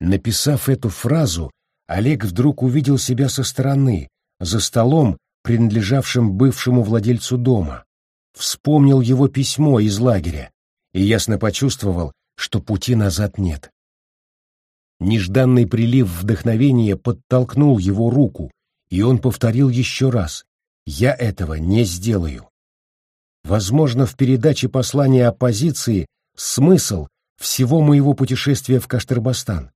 Написав эту фразу, Олег вдруг увидел себя со стороны, за столом, принадлежавшим бывшему владельцу дома. Вспомнил его письмо из лагеря и ясно почувствовал, что пути назад нет. Нежданный прилив вдохновения подтолкнул его руку, и он повторил еще раз «Я этого не сделаю». Возможно, в передаче послания оппозиции смысл всего моего путешествия в Каштырбастан.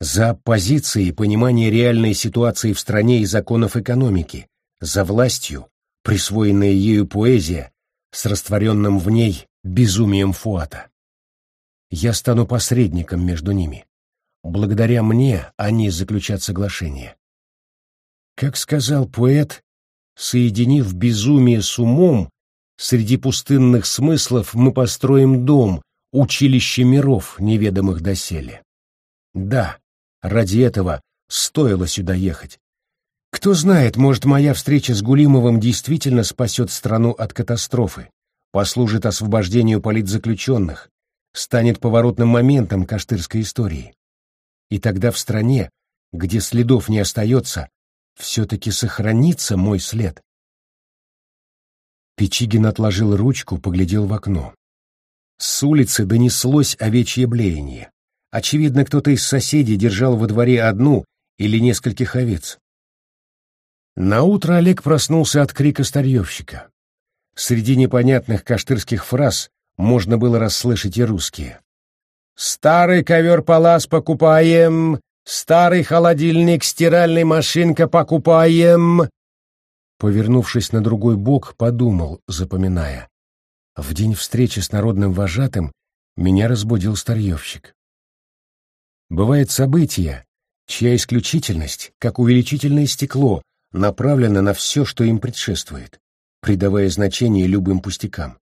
За оппозицией понимание реальной ситуации в стране и законов экономики, за властью, присвоенная ею поэзия, с растворенным в ней безумием Фуата. Я стану посредником между ними. Благодаря мне они заключат соглашение. Как сказал поэт, соединив безумие с умом, среди пустынных смыслов мы построим дом, училище миров, неведомых доселе. Да, Ради этого стоило сюда ехать. Кто знает, может, моя встреча с Гулимовым действительно спасет страну от катастрофы, послужит освобождению политзаключенных, станет поворотным моментом каштырской истории. И тогда в стране, где следов не остается, все-таки сохранится мой след. Печигин отложил ручку, поглядел в окно. С улицы донеслось овечье блеяние. Очевидно, кто-то из соседей держал во дворе одну или нескольких овец. Наутро Олег проснулся от крика старьевщика. Среди непонятных каштырских фраз можно было расслышать и русские. «Старый ковер-палас покупаем! Старый холодильник, стиральная машинка покупаем!» Повернувшись на другой бок, подумал, запоминая. В день встречи с народным вожатым меня разбудил старьевщик. Бывают события, чья исключительность, как увеличительное стекло, направлена на все, что им предшествует, придавая значение любым пустякам.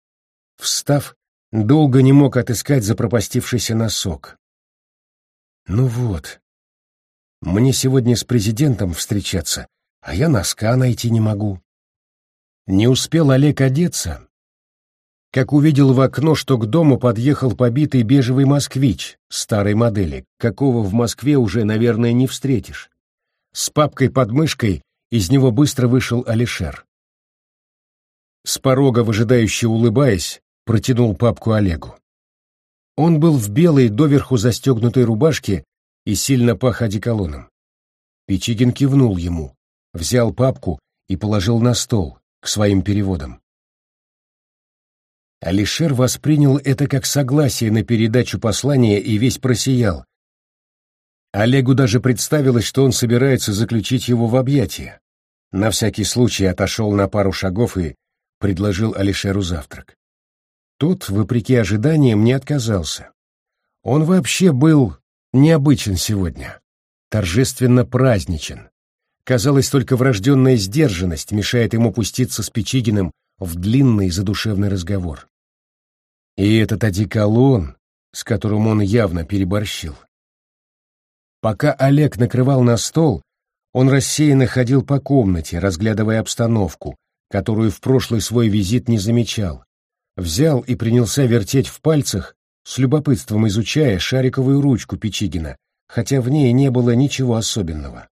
Встав, долго не мог отыскать запропастившийся носок. Ну вот, мне сегодня с президентом встречаться, а я носка найти не могу. Не успел Олег одеться, как увидел в окно, что к дому подъехал побитый бежевый москвич старой модели, какого в Москве уже, наверное, не встретишь. С папкой под мышкой из него быстро вышел Алишер. С порога, выжидающе улыбаясь, протянул папку Олегу. Он был в белой, доверху застегнутой рубашке и сильно пах одеколоном. Печигин кивнул ему, взял папку и положил на стол, к своим переводам. Алишер воспринял это как согласие на передачу послания и весь просиял. Олегу даже представилось, что он собирается заключить его в объятия. На всякий случай отошел на пару шагов и предложил Алишеру завтрак. Тот, вопреки ожиданиям, не отказался. Он вообще был необычен сегодня, торжественно праздничен. Казалось, только врожденная сдержанность мешает ему пуститься с Печигиным в длинный задушевный разговор. И этот одеколон, с которым он явно переборщил. Пока Олег накрывал на стол, он рассеянно ходил по комнате, разглядывая обстановку, которую в прошлый свой визит не замечал. Взял и принялся вертеть в пальцах, с любопытством изучая шариковую ручку Печигина, хотя в ней не было ничего особенного.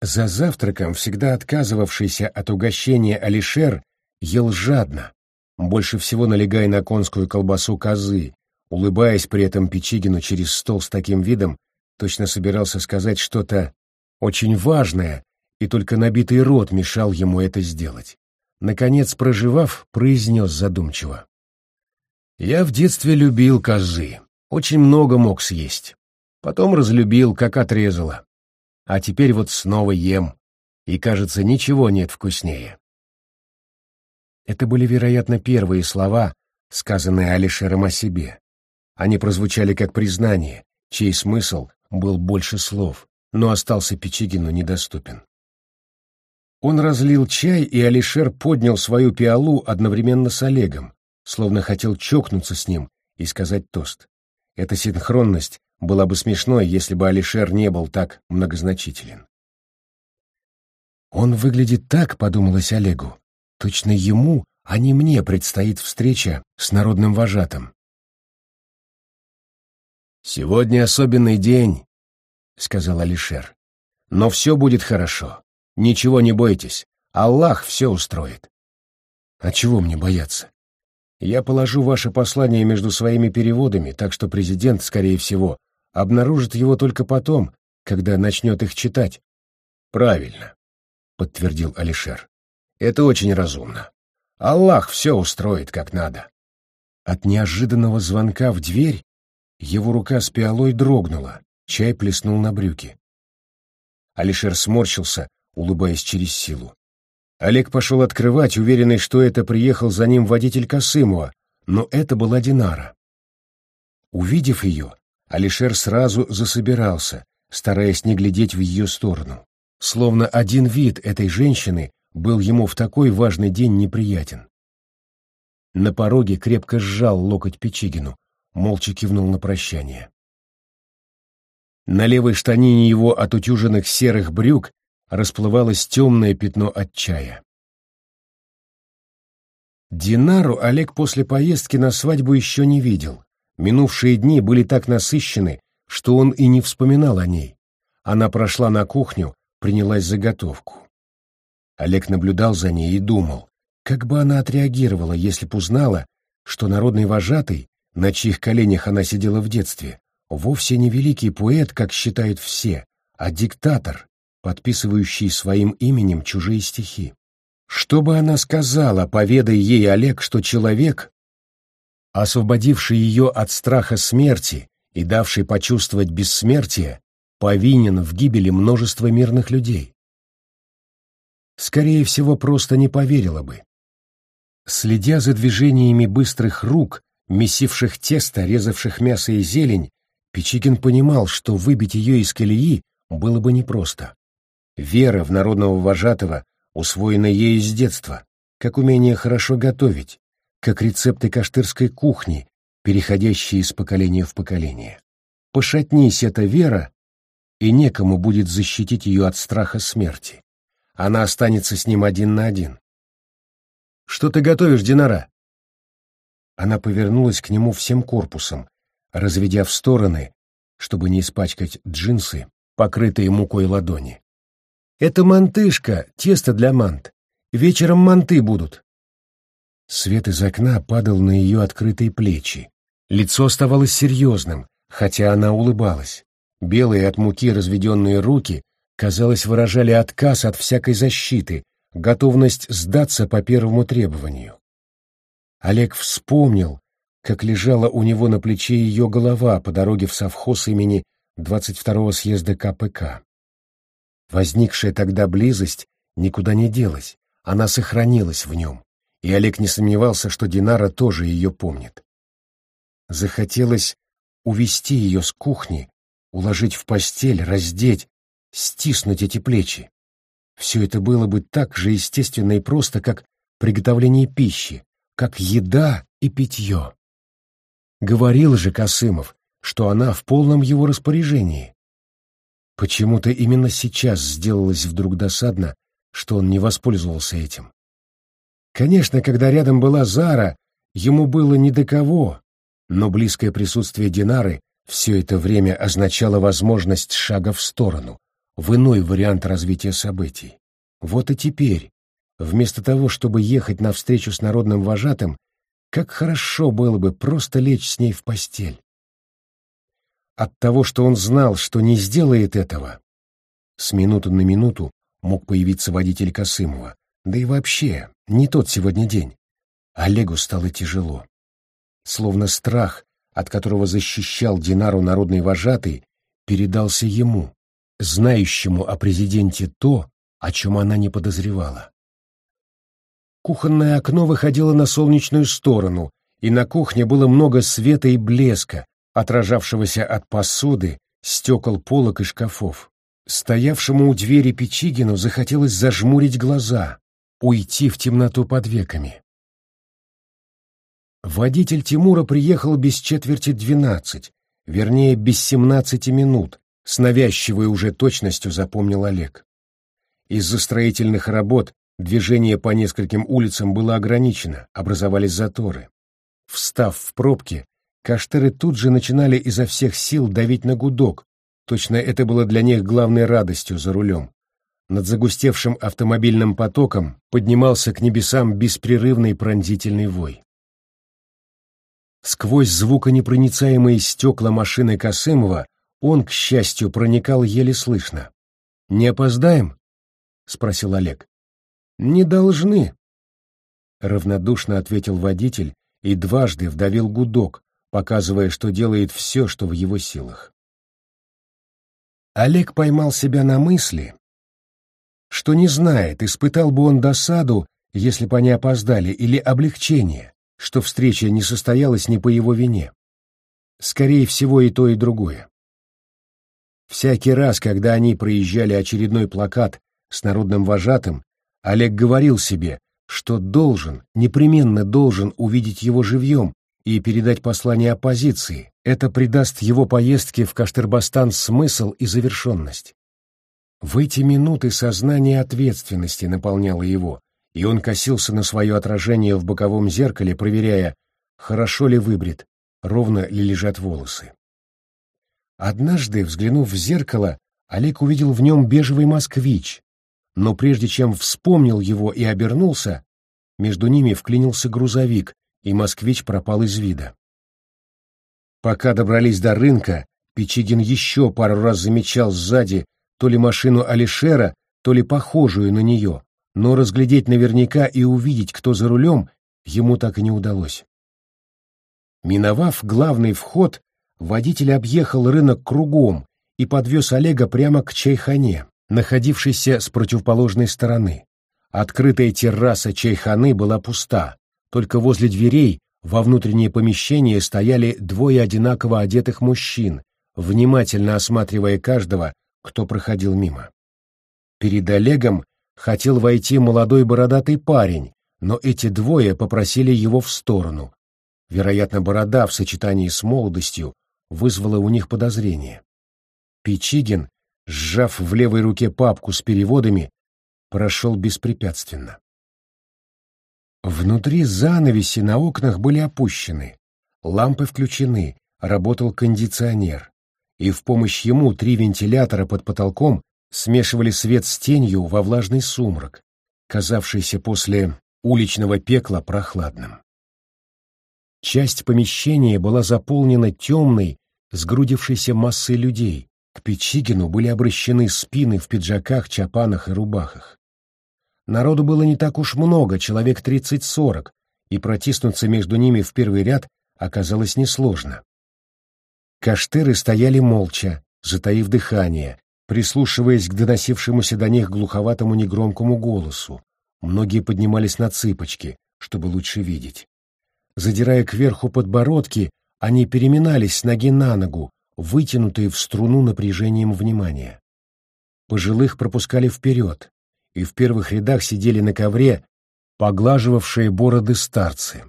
За завтраком всегда отказывавшийся от угощения Алишер ел жадно, больше всего налегая на конскую колбасу козы, улыбаясь при этом Печигину через стол с таким видом, точно собирался сказать что-то очень важное, и только набитый рот мешал ему это сделать. Наконец, проживав, произнес задумчиво. «Я в детстве любил козы, очень много мог съесть. Потом разлюбил, как отрезало. А теперь вот снова ем, и, кажется, ничего нет вкуснее. Это были, вероятно, первые слова, сказанные Алишером о себе. Они прозвучали как признание, чей смысл был больше слов, но остался Печигину недоступен. Он разлил чай, и Алишер поднял свою пиалу одновременно с Олегом, словно хотел чокнуться с ним и сказать тост. Эта синхронность была бы смешной, если бы Алишер не был так многозначителен. «Он выглядит так», — подумалось Олегу, Точно ему, а не мне предстоит встреча с народным вожатым. «Сегодня особенный день», сказал Алишер. «Но все будет хорошо. Ничего не бойтесь. Аллах все устроит». «А чего мне бояться? Я положу ваше послание между своими переводами, так что президент, скорее всего, обнаружит его только потом, когда начнет их читать». «Правильно», — подтвердил Алишер. «Это очень разумно. Аллах все устроит как надо». От неожиданного звонка в дверь его рука с пиалой дрогнула, чай плеснул на брюки. Алишер сморщился, улыбаясь через силу. Олег пошел открывать, уверенный, что это приехал за ним водитель Косымова, но это была Динара. Увидев ее, Алишер сразу засобирался, стараясь не глядеть в ее сторону. Словно один вид этой женщины был ему в такой важный день неприятен. На пороге крепко сжал локоть Печигину, молча кивнул на прощание. На левой штанине его от утюженных серых брюк расплывалось темное пятно от чая. Динару Олег после поездки на свадьбу еще не видел. Минувшие дни были так насыщены, что он и не вспоминал о ней. Она прошла на кухню, принялась заготовку. Олег наблюдал за ней и думал, как бы она отреагировала, если б узнала, что народный вожатый, на чьих коленях она сидела в детстве, вовсе не великий поэт, как считают все, а диктатор, подписывающий своим именем чужие стихи. Что бы она сказала, поведай ей Олег, что человек, освободивший ее от страха смерти и давший почувствовать бессмертие, повинен в гибели множества мирных людей? Скорее всего, просто не поверила бы. Следя за движениями быстрых рук, месивших тесто, резавших мясо и зелень, Печигин понимал, что выбить ее из колеи было бы непросто. Вера в народного вожатого усвоена ей с детства, как умение хорошо готовить, как рецепты каштырской кухни, переходящие из поколения в поколение. Пошатнись эта вера, и некому будет защитить ее от страха смерти. Она останется с ним один на один. «Что ты готовишь, Динара?» Она повернулась к нему всем корпусом, разведя в стороны, чтобы не испачкать джинсы, покрытые мукой ладони. «Это мантышка, тесто для мант. Вечером манты будут». Свет из окна падал на ее открытые плечи. Лицо оставалось серьезным, хотя она улыбалась. Белые от муки разведенные руки, казалось, выражали отказ от всякой защиты, готовность сдаться по первому требованию. Олег вспомнил, как лежала у него на плече ее голова по дороге в совхоз имени 22-го съезда КПК. Возникшая тогда близость никуда не делась, она сохранилась в нем, и Олег не сомневался, что Динара тоже ее помнит. Захотелось увести ее с кухни, уложить в постель, раздеть, стиснуть эти плечи. Все это было бы так же естественно и просто, как приготовление пищи, как еда и питье. Говорил же Косымов, что она в полном его распоряжении. Почему-то именно сейчас сделалось вдруг досадно, что он не воспользовался этим. Конечно, когда рядом была Зара, ему было не до кого, но близкое присутствие Динары все это время означало возможность шага в сторону, в иной вариант развития событий. Вот и теперь, вместо того, чтобы ехать навстречу с народным вожатым, как хорошо было бы просто лечь с ней в постель. От того, что он знал, что не сделает этого, с минуты на минуту мог появиться водитель Косымова, да и вообще, не тот сегодня день. Олегу стало тяжело. Словно страх, от которого защищал Динару народный вожатый, передался ему, знающему о президенте то, о чем она не подозревала. Кухонное окно выходило на солнечную сторону, и на кухне было много света и блеска, отражавшегося от посуды, стекол полок и шкафов. Стоявшему у двери Печигину захотелось зажмурить глаза, уйти в темноту под веками. Водитель Тимура приехал без четверти двенадцать, вернее, без семнадцати минут, с навязчивой уже точностью запомнил Олег. Из-за строительных работ движение по нескольким улицам было ограничено, образовались заторы. Встав в пробке, каштеры тут же начинали изо всех сил давить на гудок, Точно это было для них главной радостью за рулем. Над загустевшим автомобильным потоком поднимался к небесам беспрерывный пронзительный вой. Сквозь звуконепроницаемые стекла машины Косымова он, к счастью, проникал еле слышно. «Не опоздаем?» — спросил Олег. «Не должны», — равнодушно ответил водитель и дважды вдавил гудок, показывая, что делает все, что в его силах. Олег поймал себя на мысли, что не знает, испытал бы он досаду, если бы они опоздали, или облегчение, что встреча не состоялась не по его вине. Скорее всего, и то, и другое. Всякий раз, когда они проезжали очередной плакат с народным вожатым, Олег говорил себе, что должен, непременно должен увидеть его живьем и передать послание оппозиции. Это придаст его поездке в Каштырбастан смысл и завершенность. В эти минуты сознание ответственности наполняло его, и он косился на свое отражение в боковом зеркале, проверяя, хорошо ли выбрит, ровно ли лежат волосы. Однажды, взглянув в зеркало, Олег увидел в нем бежевый москвич, но прежде чем вспомнил его и обернулся, между ними вклинился грузовик, и москвич пропал из вида. Пока добрались до рынка, Печигин еще пару раз замечал сзади то ли машину Алишера, то ли похожую на нее, но разглядеть наверняка и увидеть, кто за рулем, ему так и не удалось. Миновав главный вход, водитель объехал рынок кругом и подвез Олега прямо к чайхане, находившейся с противоположной стороны. Открытая терраса чайханы была пуста, только возле дверей во внутреннее помещение стояли двое одинаково одетых мужчин, внимательно осматривая каждого, кто проходил мимо. Перед Олегом хотел войти молодой бородатый парень, но эти двое попросили его в сторону. Вероятно, борода в сочетании с молодостью вызвала у них подозрение. Пичигин, сжав в левой руке папку с переводами, прошел беспрепятственно. Внутри занавеси на окнах были опущены, лампы включены, работал кондиционер, и в помощь ему три вентилятора под потолком смешивали свет с тенью во влажный сумрак, казавшийся после уличного пекла прохладным. Часть помещения была заполнена темной, сгрудившейся массой людей. К Печигину были обращены спины в пиджаках, чапанах и рубахах. Народу было не так уж много, человек тридцать-сорок, и протиснуться между ними в первый ряд оказалось несложно. Каштыры стояли молча, затаив дыхание, прислушиваясь к доносившемуся до них глуховатому негромкому голосу. Многие поднимались на цыпочки, чтобы лучше видеть. Задирая кверху подбородки, они переминались с ноги на ногу, вытянутые в струну напряжением внимания. Пожилых пропускали вперед, и в первых рядах сидели на ковре поглаживавшие бороды старцы.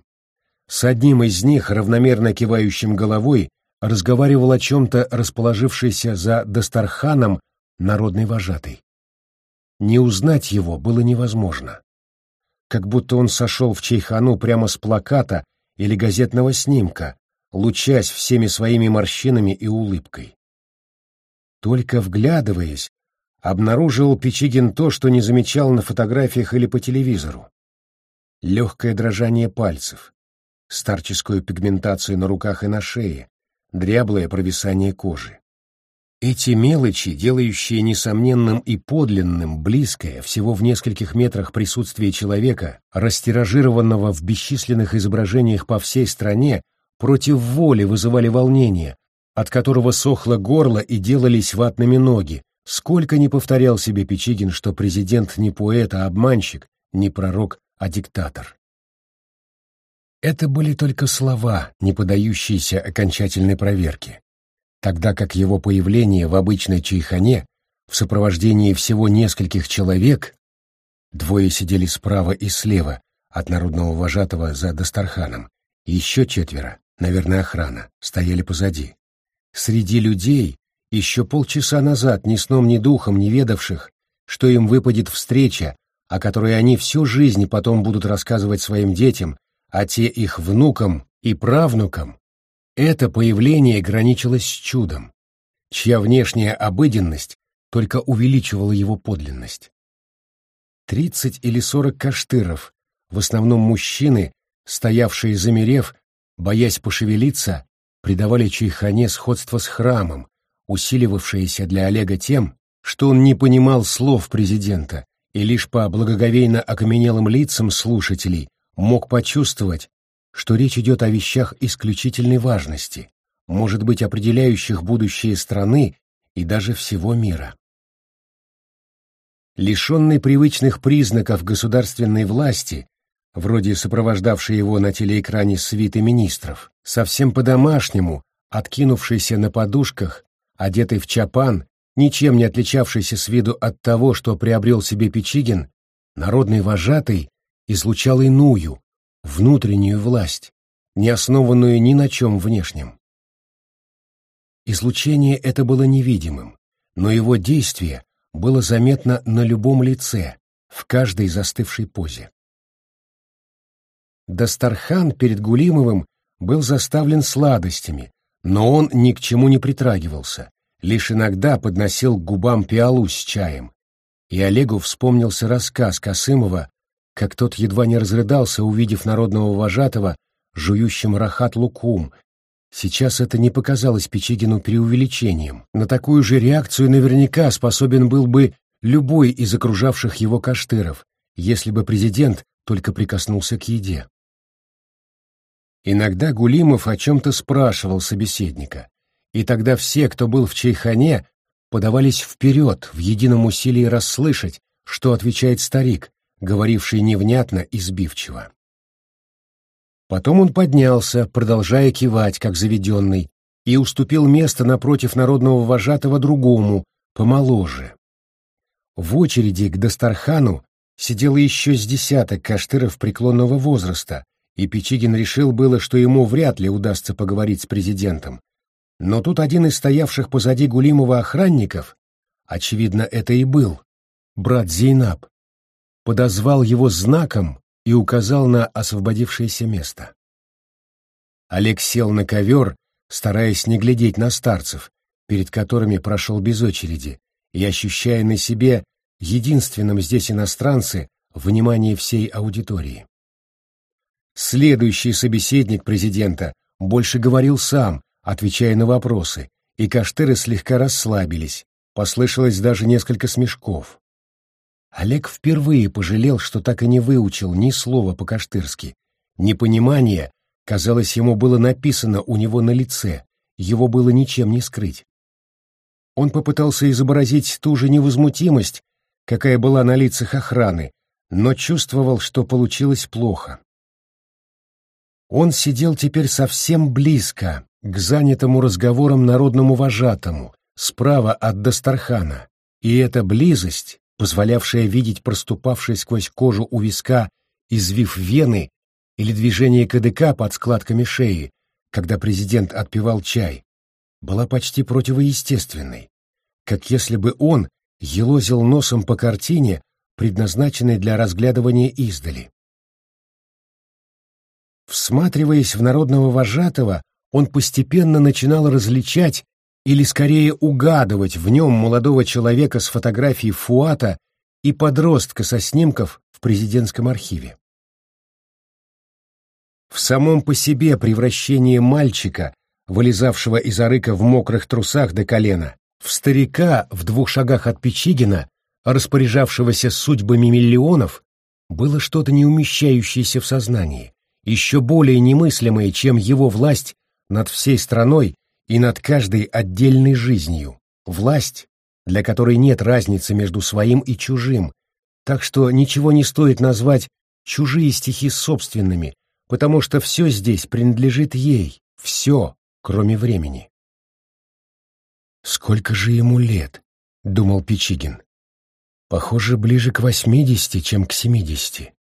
С одним из них, равномерно кивающим головой, разговаривал о чем-то расположившийся за Дастарханом народный вожатый. Не узнать его было невозможно. Как будто он сошел в чайхану прямо с плаката или газетного снимка, лучась всеми своими морщинами и улыбкой. Только вглядываясь, обнаружил Печигин то, что не замечал на фотографиях или по телевизору. Легкое дрожание пальцев, старческую пигментацию на руках и на шее, дряблое провисание кожи. Эти мелочи, делающие несомненным и подлинным близкое, всего в нескольких метрах присутствие человека, растиражированного в бесчисленных изображениях по всей стране, против воли вызывали волнение, от которого сохло горло и делались ватными ноги, сколько не повторял себе Печигин, что президент не поэт, а обманщик, не пророк, а диктатор. Это были только слова, не поддающиеся окончательной проверке тогда как его появление в обычной чайхане в сопровождении всего нескольких человек, двое сидели справа и слева от народного вожатого за Дастарханом, еще четверо, наверное, охрана, стояли позади. Среди людей, еще полчаса назад ни сном, ни духом не ведавших, что им выпадет встреча, о которой они всю жизнь потом будут рассказывать своим детям, а те их внукам и правнукам, это появление граничило с чудом. чья внешняя обыденность только увеличивала его подлинность. Тридцать или сорок каштыров, в основном мужчины, стоявшие замерев, боясь пошевелиться, придавали Чайхане сходство с храмом, усиливавшееся для Олега тем, что он не понимал слов президента и лишь по благоговейно окаменелым лицам слушателей мог почувствовать, что речь идет о вещах исключительной важности, может быть, определяющих будущее страны и даже всего мира. Лишенный привычных признаков государственной власти, вроде сопровождавшей его на телеэкране свиты министров, совсем по-домашнему, откинувшийся на подушках, одетый в чапан, ничем не отличавшийся с виду от того, что приобрел себе Печигин, народный вожатый излучал иную, внутреннюю власть, не основанную ни на чем внешнем. Излучение это было невидимым, но его действие было заметно на любом лице, в каждой застывшей позе. Дастархан перед Гулимовым был заставлен сладостями, но он ни к чему не притрагивался, лишь иногда подносил к губам пиалу с чаем. И Олегу вспомнился рассказ Косымова, как тот едва не разрыдался, увидев народного вожатого, жующим рахат лукум. Сейчас это не показалось Печигину преувеличением. На такую же реакцию наверняка способен был бы любой из окружавших его каштыров, если бы президент только прикоснулся к еде. Иногда Гулимов о чем-то спрашивал собеседника, и тогда все, кто был в чайхане, подавались вперед в едином усилии расслышать, что отвечает старик, говоривший невнятно и сбивчиво. Потом он поднялся, продолжая кивать, как заведенный, и уступил место напротив народного вожатого другому, помоложе. В очереди к Дастархану сидело еще с десяток каштыров преклонного возраста, и Печигин решил было, что ему вряд ли удастся поговорить с президентом, но тут один из стоявших позади Гулимова охранников, очевидно, это и был, брат Зейнаб, подозвал его знаком и указал на освободившееся место. Олег сел на ковер, стараясь не глядеть на старцев, перед которыми прошел без очереди, и ощущая на себе единственным здесь иностранцы внимание всей аудитории. Следующий собеседник президента больше говорил сам, отвечая на вопросы, и каштыры слегка расслабились, послышалось даже несколько смешков. Олег впервые пожалел, что так и не выучил ни слова по-каштырски. Непонимание, казалось, ему было написано у него на лице, его было ничем не скрыть. Он попытался изобразить ту же невозмутимость, какая была на лицах охраны, но чувствовал, что получилось плохо. Он сидел теперь совсем близко, к занятому разговором народному вожатому, справа от Дастархана, и эта близость, позволявшая видеть проступавший сквозь кожу у виска извив вены или движение КДК под складками шеи, когда президент отпивал чай, была почти противоестественной, как если бы он елозил носом по картине, предназначенной для разглядывания издали. Всматриваясь в народного вожатого, он постепенно начинал различать или скорее угадывать в нем молодого человека с фотографией Фуата и подростка со снимков в президентском архиве. В самом по себе превращение мальчика, вылезавшего из арыка в мокрых трусах до колена, в старика в двух шагах от Печигина, распоряжавшегося судьбами миллионов, было что-то не умещающееся в сознании, еще более немыслимое, чем его власть над всей страной и над каждой отдельной жизнью. Власть, для которой нет разницы между своим и чужим, так что ничего не стоит назвать чужие стихи собственными, потому что все здесь принадлежит ей, все, кроме времени. «Сколько же ему лет?» — думал Печигин. «Похоже, ближе к восьмидесяти, чем к семидесяти».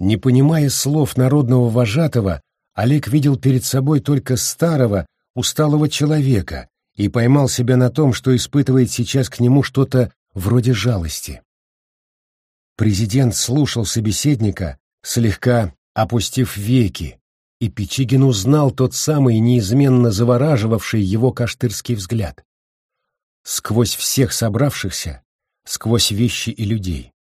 Не понимая слов народного вожатого, Олег видел перед собой только старого, усталого человека и поймал себя на том, что испытывает сейчас к нему что-то вроде жалости. Президент слушал собеседника, слегка опустив веки, и Пичигин узнал тот самый неизменно завораживавший его каштырский взгляд. Сквозь всех собравшихся, сквозь вещи и людей.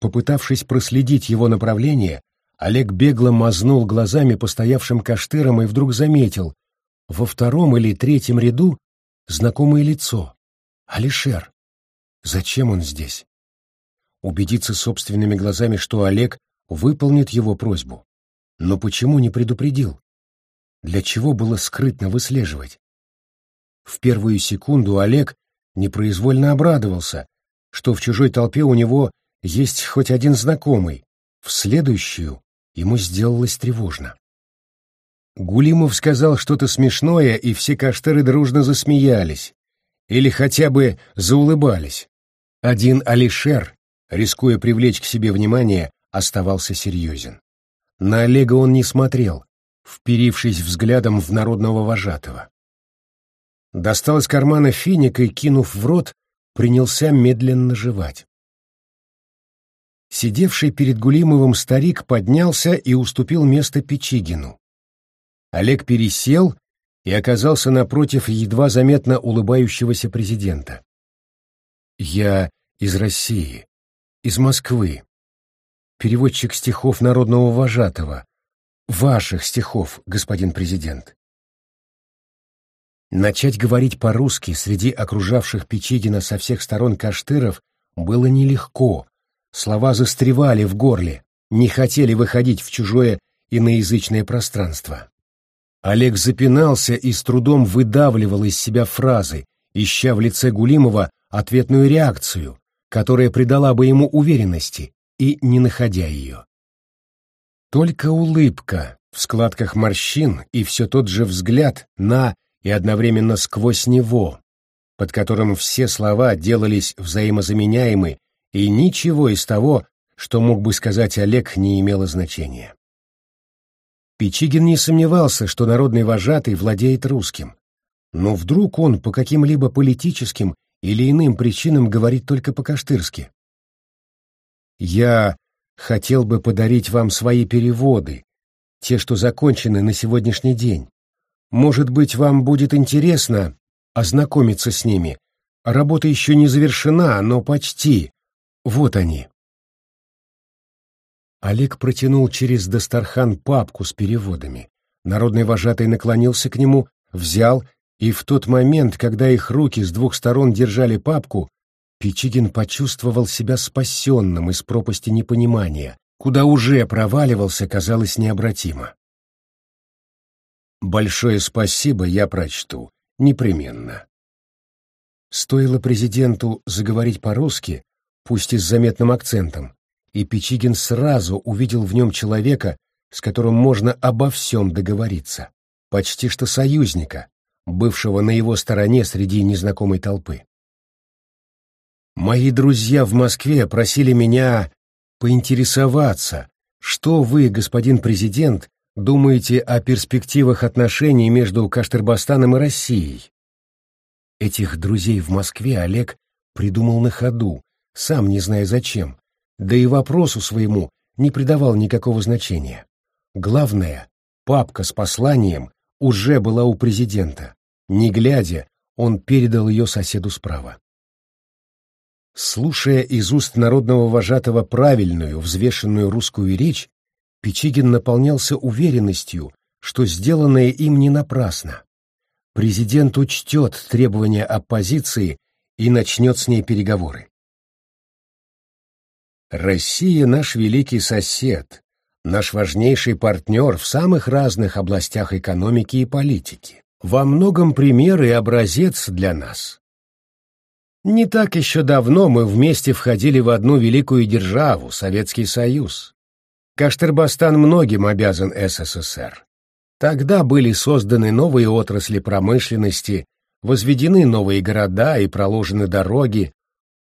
Попытавшись проследить его направление, Олег бегло мазнул глазами по стоявшим каштырам и вдруг заметил во втором или третьем ряду знакомое лицо. Алишер. Зачем он здесь? Убедиться собственными глазами, что Олег выполнит его просьбу. Но почему не предупредил? Для чего было скрытно выслеживать? В первую секунду Олег непроизвольно обрадовался, что в чужой толпе у него есть хоть один знакомый. В следующую ему сделалось тревожно. Гулимов сказал что-то смешное, и все каштеры дружно засмеялись. Или хотя бы заулыбались. Один Алишер, рискуя привлечь к себе внимание, оставался серьезен. На Олега он не смотрел, вперившись взглядом в народного вожатого. Достал из кармана финик и, кинув в рот, принялся медленно жевать. Сидевший перед Гулимовым старик поднялся и уступил место Печигину. Олег пересел и оказался напротив едва заметно улыбающегося президента. «Я из России, из Москвы, переводчик стихов народного вожатого, ваших стихов, господин президент». Начать говорить по-русски среди окружавших Печигина со всех сторон каштыров было нелегко, Слова застревали в горле, не хотели выходить в чужое иноязычное пространство. Олег запинался и с трудом выдавливал из себя фразы, ища в лице Гулимова ответную реакцию, которая придала бы ему уверенности, и не находя ее. Только улыбка в складках морщин и все тот же взгляд на и одновременно сквозь него, под которым все слова делались взаимозаменяемы и ничего из того, что мог бы сказать Олег, не имело значения. Пичигин не сомневался, что народный вожатый владеет русским, но вдруг он по каким-либо политическим или иным причинам говорит только по-каштырски. «Я хотел бы подарить вам свои переводы, те, что закончены на сегодняшний день. Может быть, вам будет интересно ознакомиться с ними. Работа еще не завершена, но почти, вот они. Олег протянул через Дастархан папку с переводами. Народный вожатый наклонился к нему, взял, и в тот момент, когда их руки с двух сторон держали папку, Пичигин почувствовал себя спасенным из пропасти непонимания, куда уже проваливался, казалось, необратимо. «Большое спасибо, я прочту. Непременно». Стоило президенту заговорить по-русски, пусть и с заметным акцентом, и Печигин сразу увидел в нем человека, с которым можно обо всем договориться, почти что союзника, бывшего на его стороне среди незнакомой толпы. Мои друзья в Москве просили меня поинтересоваться, что вы, господин президент, думаете о перспективах отношений между Каштербастаном и Россией. Этих друзей в Москве Олег придумал на ходу, сам не зная зачем, да и вопросу своему не придавал никакого значения. Главное, папка с посланием уже была у президента. Не глядя, он передал ее соседу справа. Слушая из уст народного вожатого правильную, взвешенную русскую речь, Печигин наполнялся уверенностью, что сделанное им не напрасно. Президент учтет требования оппозиции и начнет с ней переговоры. Россия — наш великий сосед, наш важнейший партнер в самых разных областях экономики и политики. Во многом пример и образец для нас. Не так еще давно мы вместе входили в одну великую державу, Советский Союз. Каштербастан многим обязан СССР. Тогда были созданы новые отрасли промышленности, возведены новые города и проложены дороги,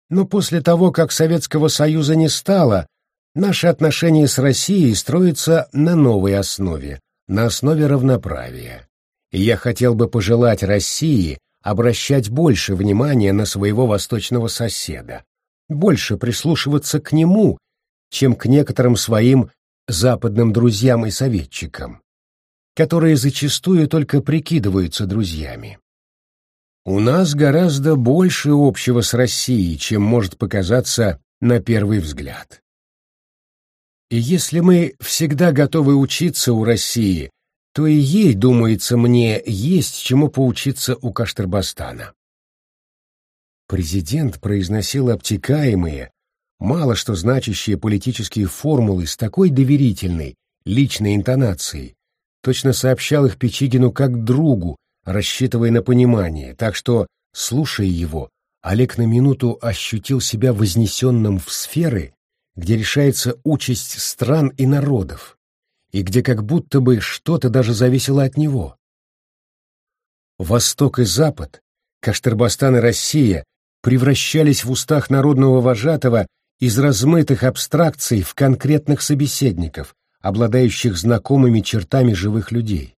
но после того, как Советского Союза не стало, наши отношения с Россией строятся на новой основе, на основе равноправия. И я хотел бы пожелать России обращать больше внимания на своего восточного соседа, больше прислушиваться к нему, чем к некоторым своим западным друзьям и советчикам, которые зачастую только прикидываются друзьями. У нас гораздо больше общего с Россией, чем может показаться на первый взгляд. И если мы всегда готовы учиться у России, то и ей, думается мне, есть чему поучиться у Каштырбастана. Президент произносил обтекаемые, мало что значащие политические формулы с такой доверительной, личной интонацией, точно сообщал их Печигину как другу, рассчитывая на понимание, так что, слушая его, Олег на минуту ощутил себя вознесенным в сферы, где решается участь стран и народов, и где как будто бы что-то даже зависело от него. Восток и Запад, Каштырбастан и Россия превращались в устах народного вожатого из размытых абстракций в конкретных собеседников, обладающих знакомыми чертами живых людей.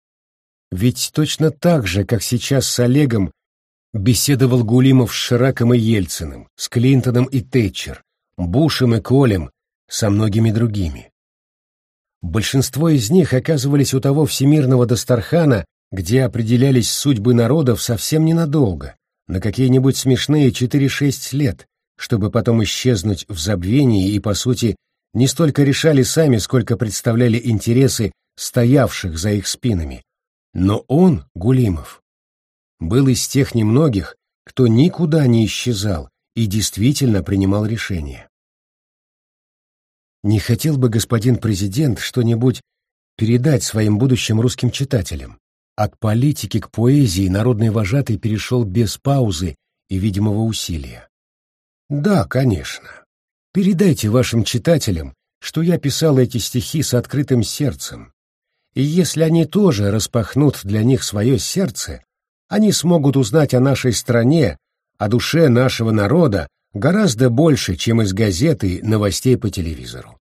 Ведь точно так же, как сейчас с Олегом, беседовал Гулимов с Шираком и Ельциным, с Клинтоном и Тэтчер, Бушем и Колем, со многими другими. Большинство из них оказывались у того всемирного Дастархана, где определялись судьбы народов совсем ненадолго, на какие-нибудь смешные 4-6 лет, чтобы потом исчезнуть в забвении и, по сути, не столько решали сами, сколько представляли интересы стоявших за их спинами. Но он, Гулимов, был из тех немногих, кто никуда не исчезал и действительно принимал решения. Не хотел бы господин президент что-нибудь передать своим будущим русским читателям? От политики к поэзии народный вожатый перешел без паузы и видимого усилия. Да, конечно. Передайте вашим читателям, что я писал эти стихи с открытым сердцем. И если они тоже распахнут для них свое сердце, они смогут узнать о нашей стране, о душе нашего народа гораздо больше, чем из газеты новостей по телевизору.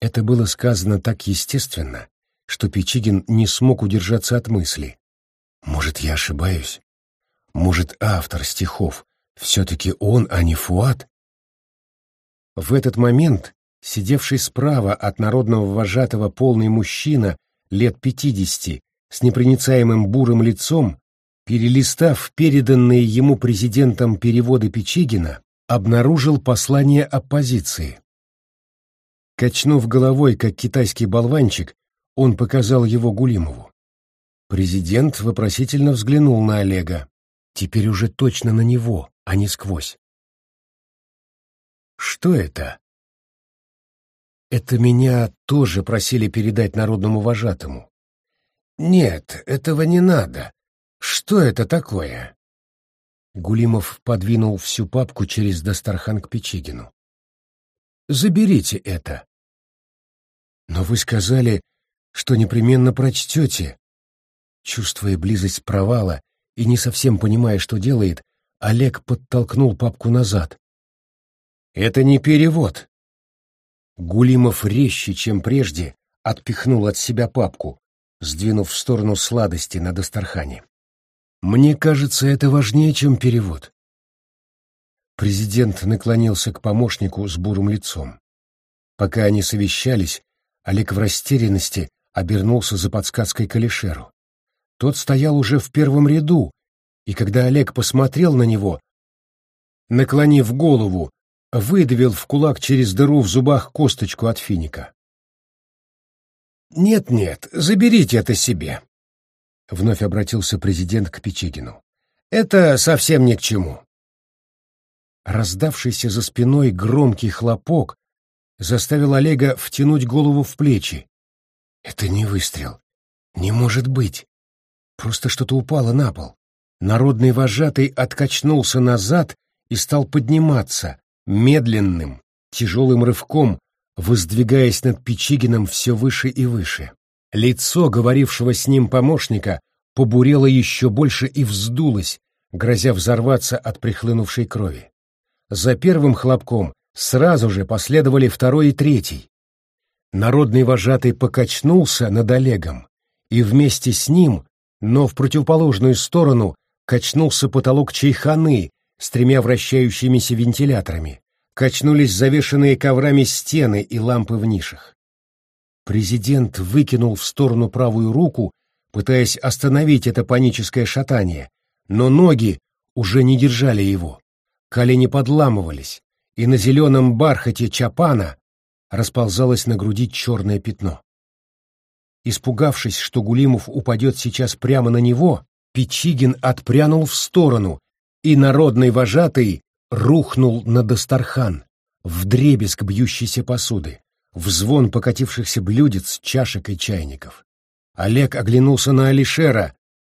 Это было сказано так естественно, что Печигин не смог удержаться от мысли. Может, я ошибаюсь? Может, автор стихов все-таки он, а не Фуат? В этот момент, сидевший справа от народного вожатого полный мужчина лет пятидесяти с непроницаемым бурым лицом, перелистав переданные ему президентом переводы Печигина, обнаружил послание оппозиции. Качнув головой, как китайский болванчик, он показал его Гулимову. Президент вопросительно взглянул на Олега. Теперь уже точно на него, а не сквозь. «Что это?» «Это меня тоже просили передать народному вожатому». «Нет, этого не надо. Что это такое?» Гулимов подвинул всю папку через Дастархан к Печигину. «Заберите это». «Но вы сказали, что непременно прочтете». Чувствуя близость провала, и не совсем понимая, что делает, Олег подтолкнул папку назад. «Это не перевод!» Гулимов резче, чем прежде, отпихнул от себя папку, сдвинув в сторону сладости на Дастархане. «Мне кажется, это важнее, чем перевод». Президент наклонился к помощнику с бурым лицом. Пока они совещались, Олег в растерянности обернулся за подсказкой к Алишеру. Тот стоял уже в первом ряду, и когда Олег посмотрел на него, наклонив голову, выдавил в кулак через дыру в зубах косточку от финика. «Нет-нет, заберите это себе», — вновь обратился президент к Печигину. «Это совсем ни к чему». Раздавшийся за спиной громкий хлопок заставил Олега втянуть голову в плечи. «Это не выстрел. Не может быть. Просто что-то упало на пол. Народный вожатый откачнулся назад и стал подниматься, медленным, тяжелым рывком, воздвигаясь над Печигиным все выше и выше. Лицо говорившего с ним помощника побурело еще больше и вздулось, грозя взорваться от прихлынувшей крови. За первым хлопком сразу же последовали второй и третий. Народный вожатый покачнулся над Олегом, и вместе с ним но в противоположную сторону качнулся потолок чайханы с тремя вращающимися вентиляторами, качнулись завешенные коврами стены и лампы в нишах. Президент выкинул в сторону правую руку, пытаясь остановить это паническое шатание, но ноги уже не держали его. Колени подламывались, и на зеленом бархате чапана расползалось на груди черное пятно. Испугавшись, что Гулимов упадет сейчас прямо на него, Пичигин отпрянул в сторону, и народный вожатый рухнул на Дастархан, в дребезг бьющейся посуды, в звон покатившихся блюдец, чашек и чайников. Олег оглянулся на Алишера,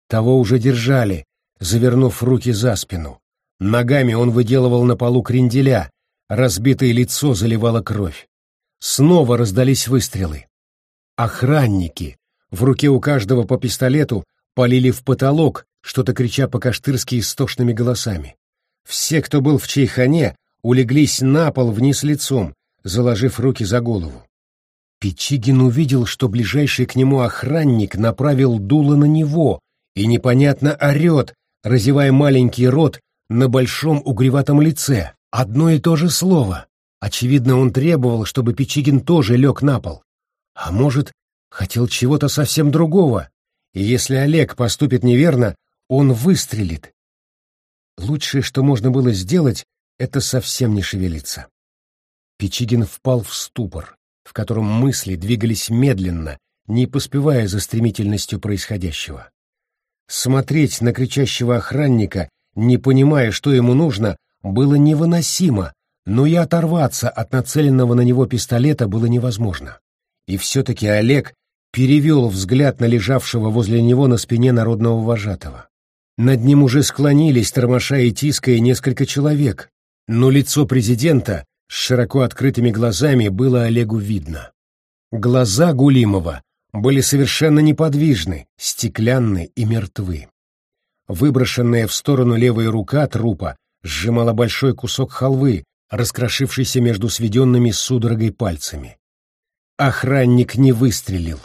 того уже держали, завернув руки за спину. Ногами он выделывал на полу кренделя, разбитое лицо заливало кровь. Снова раздались выстрелы. Охранники, в руке у каждого по пистолету, полили в потолок, что-то крича по-каштырски истошными голосами. Все, кто был в чайхане, улеглись на пол вниз лицом, заложив руки за голову. Печигин увидел, что ближайший к нему охранник направил дуло на него и непонятно орет, разевая маленький рот на большом угреватом лице. Одно и то же слово. Очевидно, он требовал, чтобы Печигин тоже лег на пол. А может, хотел чего-то совсем другого, и если Олег поступит неверно, он выстрелит. Лучшее, что можно было сделать, это совсем не шевелиться. Печигин впал в ступор, в котором мысли двигались медленно, не поспевая за стремительностью происходящего. Смотреть на кричащего охранника, не понимая, что ему нужно, было невыносимо, но и оторваться от нацеленного на него пистолета было невозможно. И все-таки Олег перевел взгляд на лежавшего возле него на спине народного вожатого. Над ним уже склонились, тормоша и тиская несколько человек, но лицо президента с широко открытыми глазами было Олегу видно. Глаза Гулимова были совершенно неподвижны, стеклянны и мертвы. Выброшенная в сторону левая рука трупа сжимала большой кусок халвы, раскрошившийся между сведенными судорогой пальцами. Охранник не выстрелил.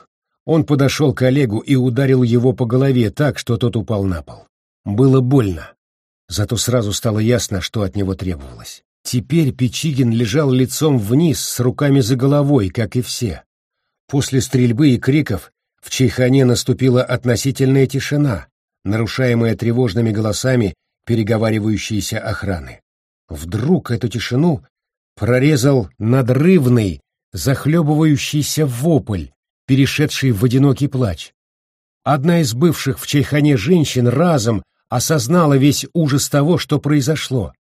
Он подошел к Олегу и ударил его по голове так, что тот упал на пол. Было больно. Зато сразу стало ясно, что от него требовалось. Теперь Печигин лежал лицом вниз с руками за головой, как и все. После стрельбы и криков в Чайхане наступила относительная тишина, нарушаемая тревожными голосами переговаривающейся охраны. Вдруг эту тишину прорезал надрывный, захлебывающийся вопль, перешедший в одинокий плач. Одна из бывших в Чайхане женщин разом осознала весь ужас того, что произошло.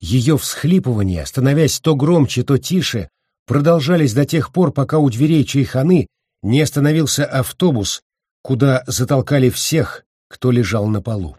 Ее всхлипывания, становясь то громче, то тише, продолжались до тех пор, пока у дверей Чайханы не остановился автобус, куда затолкали всех, кто лежал на полу.